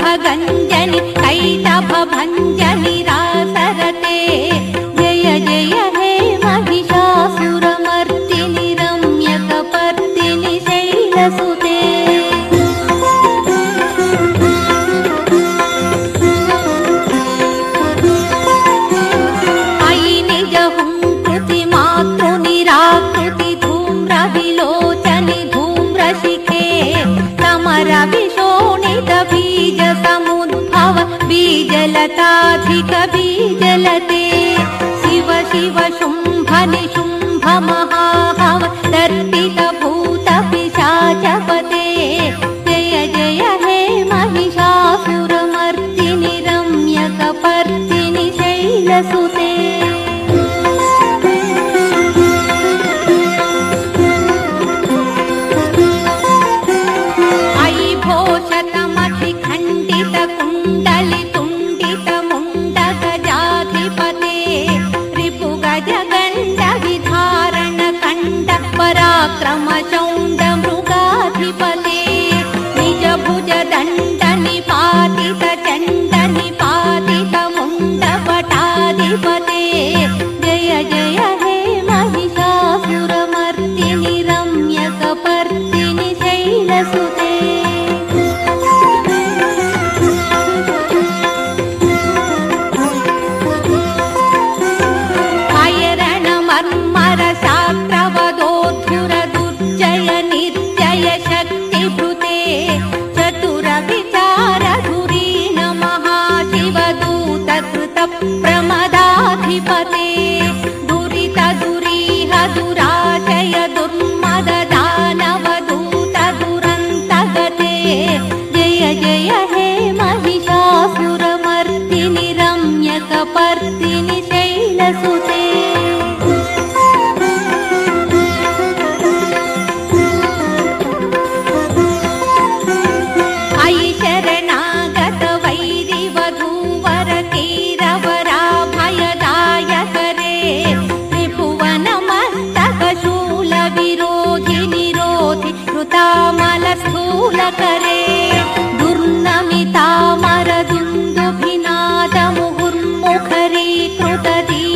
भगन् जनि ी शिव शिव शुम्भ निशुम्भ शुम्भनि शुम्भमहा Música कृतदी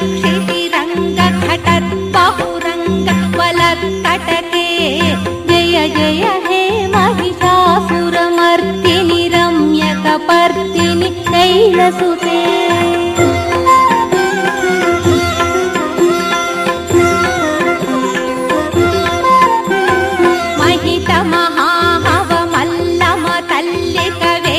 ङ्गत् बहुरङ्गलत् जय जय हे महिता सुरमर्तिनि रम्यक पर्तिनि महितमहाहवमल्लमतल्लितवे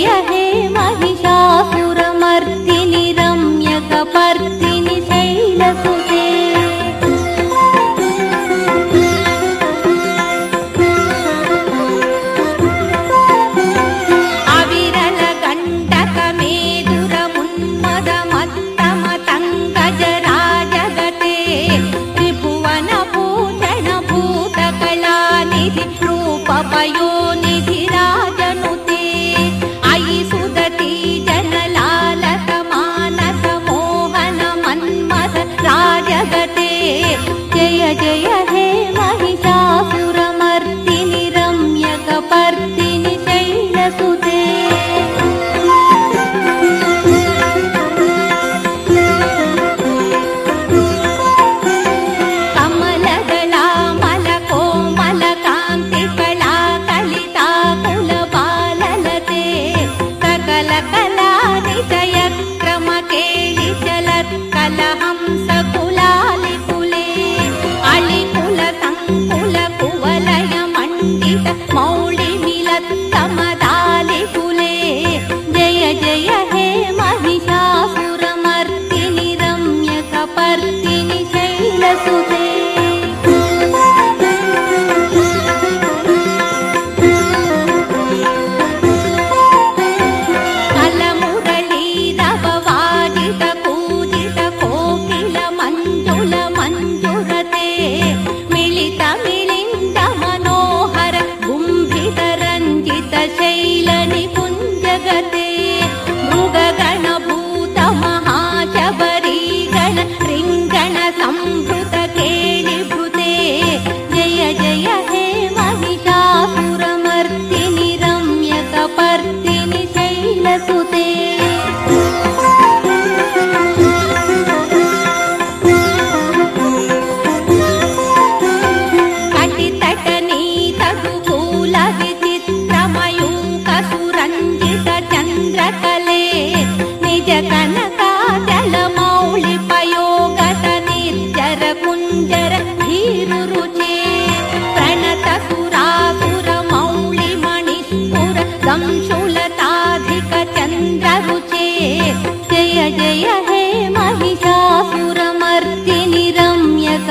यह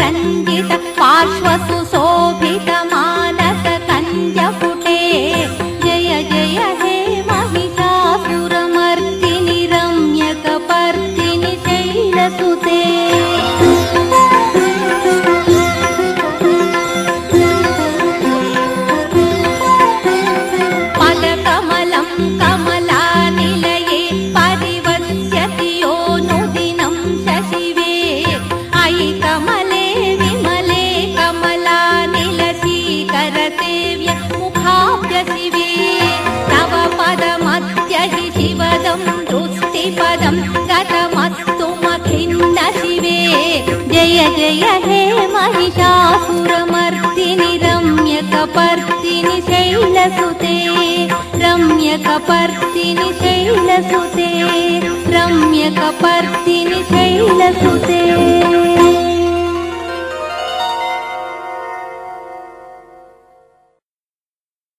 रञ्जित पार्श्वसु कञ्जपुटे जय जय हे जय हे महिषासुरमर्दिनि रम्यकपर्दिनि शैलसुते रम्यकपर्दिनि शैलसुते रम्यकपर्दिनि शैलसुते